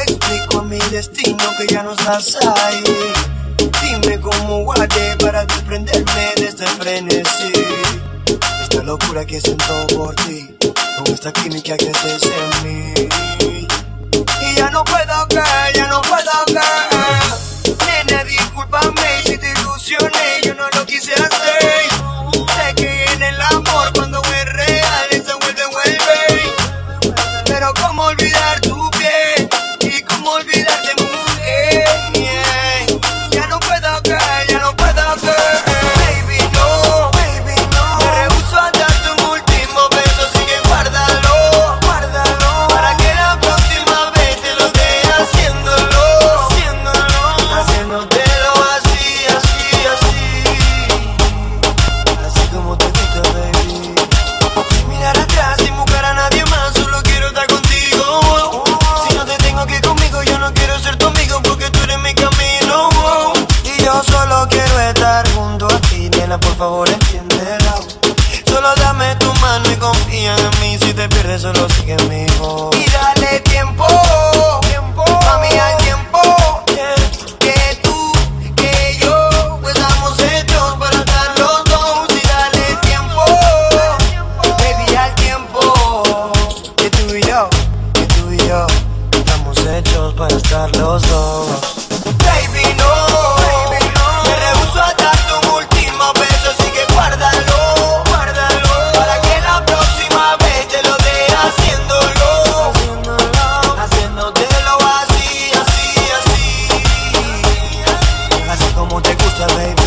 explico a mi destino que ya no estás ahí? Dime cómo guardé para desprenderme de este frenesí. Esta locura que siento por ti, con esta química que haces en mí. Y ya no puedo caer, ya no puedo caer. Nena, discúlpame si te ilusioné, por favor entiéndelo. Solo dame tu mano y confía en mí, si te pierdes solo sigue mi voz. Y dale tiempo, tiempo, mami al tiempo. Que tú, que yo, pues estamos hechos para estar los dos. Y dale tiempo, baby al tiempo. Que tú y yo, que tú y yo, estamos hechos para estar los dos. Baby no, como te gusta, baby.